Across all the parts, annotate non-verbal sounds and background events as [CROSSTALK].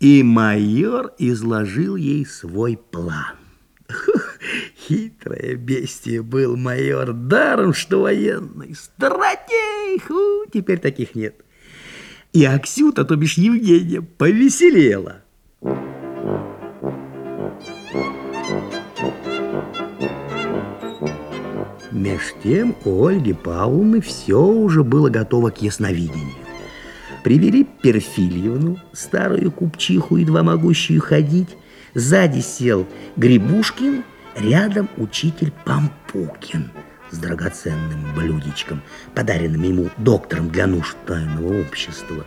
И майор изложил ей свой план. [LAUGHS] Хитрое бестие был майор, даром что военный. Стратег! Фу, теперь таких нет. И Аксюта, то бишь Евгения, повеселела. Меж тем у Ольги Павловны все уже было готово к ясновидению. Привели Перфильевну, старую купчиху, едва могущую ходить. Сзади сел Грибушкин, рядом учитель Пампукин с драгоценным блюдечком, подаренным ему доктором для нужд тайного общества.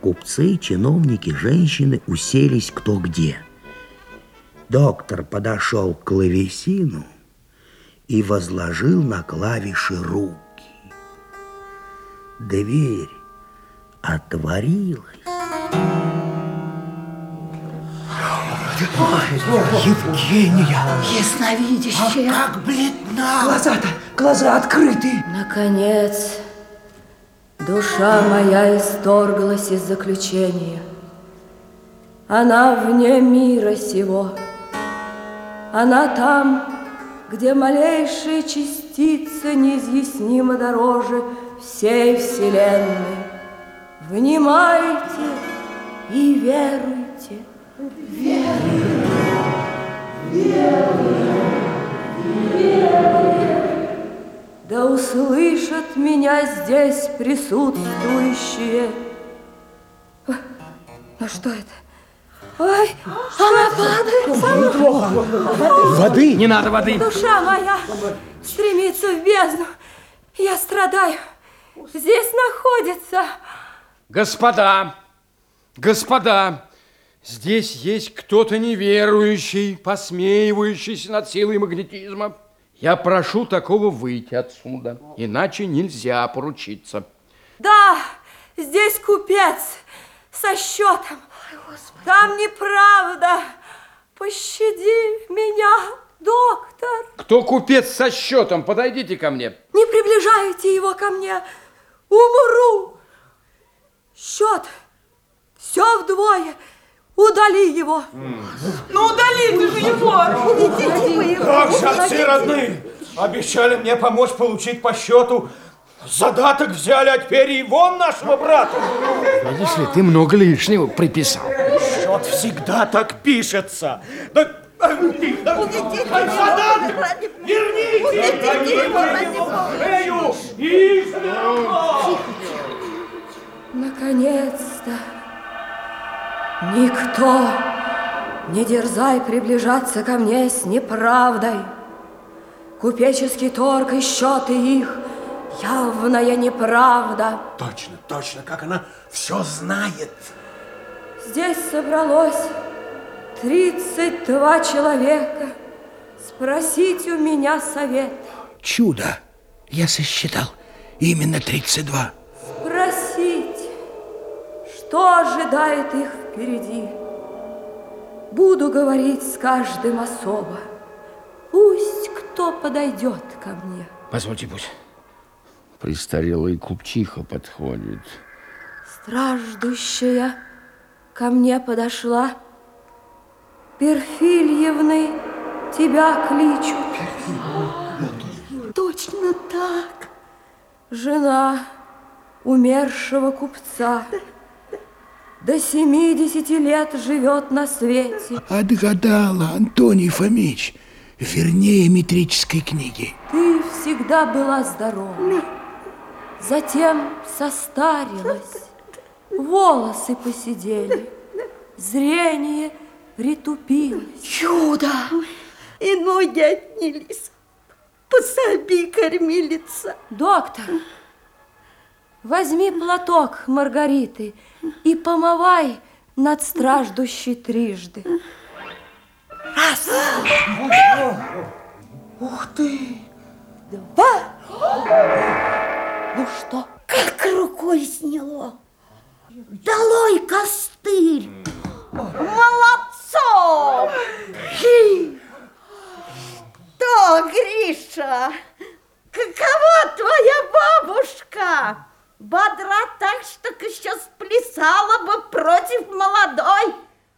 Купцы, чиновники, женщины уселись кто где. Доктор подошел к клавесину и возложил на клавиши руки. Дверь отворилась. Евгения! Ясновидящая. А как бледна! Глаза-то, глаза открыты. Наконец, душа моя исторглась из заключения. Она вне мира сего. Она там, где малейшая частица неизъяснимо дороже всей вселенной. Внимайте и веруйте. Да услышат меня здесь присутствующие. Ну что это? Ой, она падает. Воды! Не надо воды! Душа моя стремится в бездну. Я страдаю. Здесь находится. Господа, господа, здесь есть кто-то неверующий, посмеивающийся над силой магнетизма. Я прошу такого выйти отсюда, иначе нельзя поручиться. Да, здесь купец со счетом. Там неправда. Пощади меня, доктор. Кто купец со счетом? Подойдите ко мне. Не приближайте его ко мне. Умру. Счет. Все вдвое. Удали его. Ну, удалите же его. Уведите вы его. Как же, отцы родные! Обещали мне помочь получить по счету. Задаток взяли, а теперь и вон нашего брата. Видишь ли, ты много лишнего приписал. Счет всегда так пишется. Да, а, да, Уведите а его. задаток верните! Уведите его, Бога. Шею! И снова! Наконец-то. Никто не дерзай приближаться ко мне с неправдой. Купеческий торг и счеты их явная неправда. Точно, точно, как она все знает. Здесь собралось 32 человека спросить у меня совет. Чудо. Я сосчитал. Именно 32. Что ожидает их впереди. Буду говорить с каждым особо. Пусть кто подойдет ко мне. Позвольте, пусть. Престарелая купчиха подходит. Страждущая ко мне подошла. Перфильевны тебя кличут. Точно так. Жена умершего купца. До 70 лет живет на свете. Отгадала, Антоний Фомич. Вернее метрической книги. Ты всегда была здорова. Затем состарилась. Волосы посидели. Зрение притупилось. Чудо. И ноги отнялись. Пособи, кормилица. Доктор, Возьми платок Маргариты и помывай над страждущей трижды. Раз! Ух ты! Два! Ну что? Как рукой сняло! Долой костыль! Молодцом! Что, Гриша, какова твоя бабушка? Бодра так, что еще сплясала бы против молодой.